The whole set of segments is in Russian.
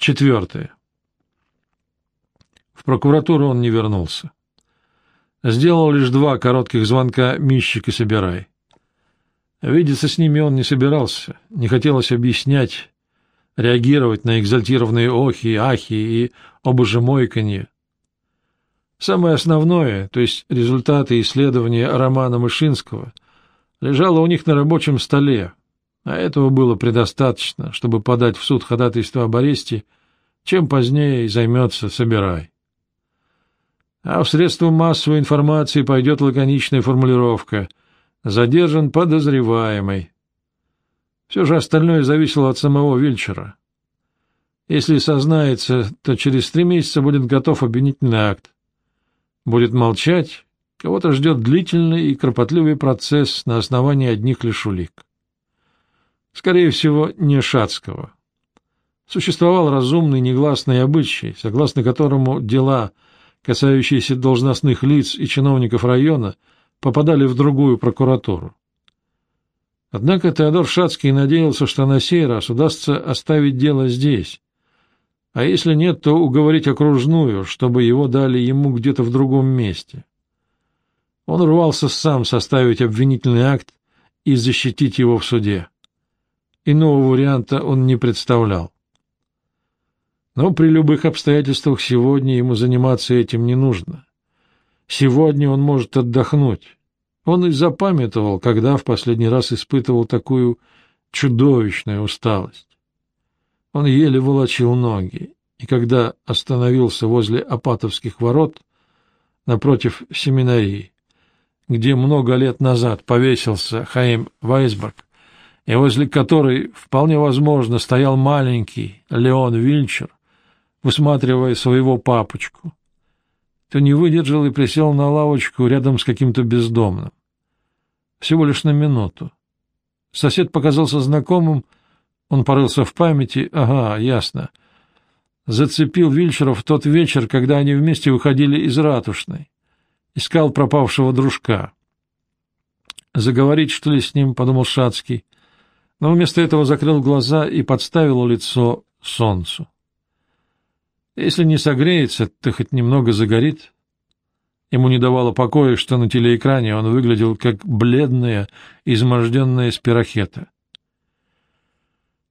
Четвертое. В прокуратуру он не вернулся. Сделал лишь два коротких звонка Мищик и Собирай. Видеться с ними он не собирался, не хотелось объяснять, реагировать на экзальтированные охи, ахи и обожемойканье. Самое основное, то есть результаты исследования романа Мышинского, лежало у них на рабочем столе, а этого было предостаточно, чтобы подать в суд ходатайство об аресте, чем позднее и займется Собирай. А в средства массовой информации пойдет лаконичная формулировка «задержан подозреваемый». Все же остальное зависело от самого Вильчера. Если сознается, то через три месяца будет готов обвинительный акт. Будет молчать, кого-то ждет длительный и кропотливый процесс на основании одних лишь улик. Скорее всего, не Шацкого. Существовал разумный негласный обычай, согласно которому дела, касающиеся должностных лиц и чиновников района, попадали в другую прокуратуру. Однако Теодор Шацкий надеялся, что на сей раз удастся оставить дело здесь, а если нет, то уговорить окружную, чтобы его дали ему где-то в другом месте. Он рвался сам составить обвинительный акт и защитить его в суде. Иного варианта он не представлял. Но при любых обстоятельствах сегодня ему заниматься этим не нужно. Сегодня он может отдохнуть. Он и запамятовал, когда в последний раз испытывал такую чудовищную усталость. Он еле волочил ноги, и когда остановился возле Апатовских ворот, напротив семинарии, где много лет назад повесился Хаим Вайсберг, и возле которой, вполне возможно, стоял маленький Леон Вильчер, высматривая своего папочку, то не выдержал и присел на лавочку рядом с каким-то бездомным. Всего лишь на минуту. Сосед показался знакомым, он порылся в памяти, ага, ясно. Зацепил Вильчера в тот вечер, когда они вместе выходили из ратушной. Искал пропавшего дружка. Заговорить, что ли, с ним, — подумал Шацкий но вместо этого закрыл глаза и подставил лицо солнцу. Если не согреется, то хоть немного загорит. Ему не давало покоя, что на телеэкране он выглядел как бледная, изможденная спирохета.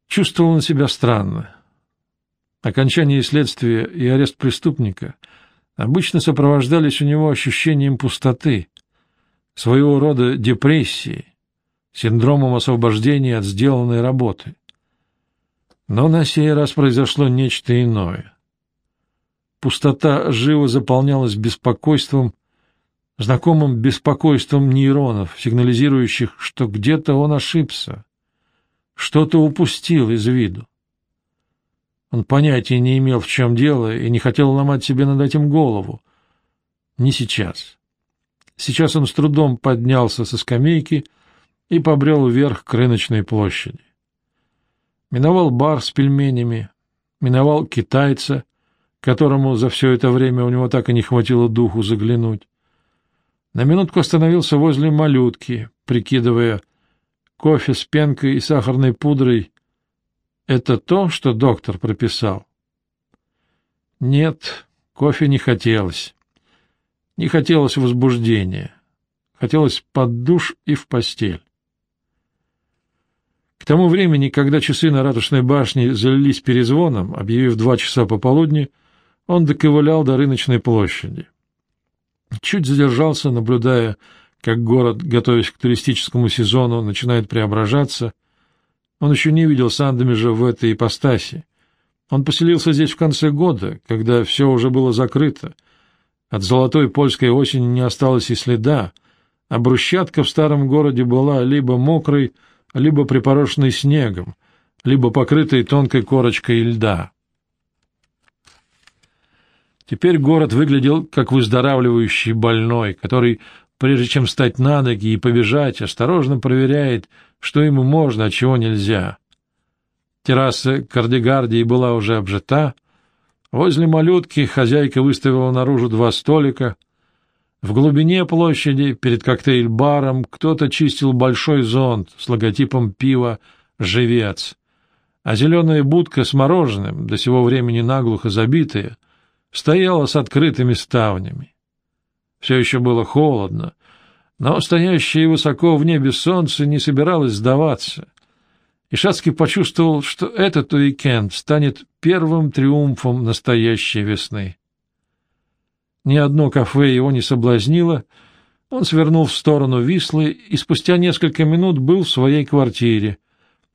Чувствовал он себя странно. Окончание следствия и арест преступника обычно сопровождались у него ощущением пустоты, своего рода депрессии, синдромом освобождения от сделанной работы. Но на сей раз произошло нечто иное. Пустота живо заполнялась беспокойством, знакомым беспокойством нейронов, сигнализирующих, что где-то он ошибся, что-то упустил из виду. Он понятия не имел, в чем дело, и не хотел ломать себе над этим голову. Не сейчас. Сейчас он с трудом поднялся со скамейки и побрел вверх к рыночной площади. Миновал бар с пельменями, миновал китайца, которому за все это время у него так и не хватило духу заглянуть. На минутку остановился возле малютки, прикидывая, кофе с пенкой и сахарной пудрой — это то, что доктор прописал? Нет, кофе не хотелось. Не хотелось возбуждения. Хотелось под душ и в постель. Тому времени, когда часы на ратушной башне залились перезвоном, объявив два часа пополудни, он доковылял до рыночной площади. Чуть задержался, наблюдая, как город, готовясь к туристическому сезону, начинает преображаться. Он еще не видел Сандомежа в этой ипостаси. Он поселился здесь в конце года, когда все уже было закрыто. От золотой польской осени не осталось и следа, а брусчатка в старом городе была либо мокрой, либо припорошенный снегом, либо покрытый тонкой корочкой льда. Теперь город выглядел как выздоравливающий больной, который, прежде чем встать на ноги и побежать, осторожно проверяет, что ему можно, а чего нельзя. Терраса Кардигардии была уже обжита. Возле малютки хозяйка выставила наружу два столика — в глубине площади, перед коктейль-баром, кто-то чистил большой зонт с логотипом пива «Живец». а зеленая будка с мороженым, до сего времени наглухо забитая, стояла с открытыми ставнями. Все еще было холодно, но стоящее высоко в небе солнце не собиралось сдаваться, и Шацкий почувствовал, что этот уикенд станет первым триумфом настоящей весны. Ни одно кафе его не соблазнило, он свернул в сторону Вислы и спустя несколько минут был в своей квартире,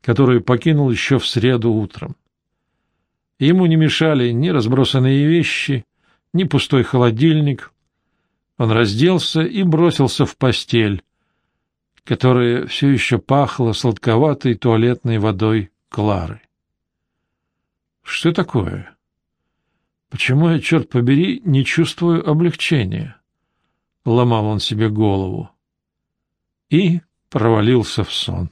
которую покинул еще в среду утром. Ему не мешали ни разбросанные вещи, ни пустой холодильник. Он разделся и бросился в постель, которая все еще пахла сладковатой туалетной водой Клары. Что такое? Почему я, черт побери, не чувствую облегчения? Ломал он себе голову и провалился в сон.